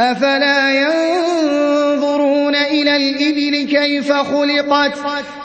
أَفَلَا يَنظُرُونَ إِلَى الْإِبِلِ كَيْفَ خُلِقَتْ؟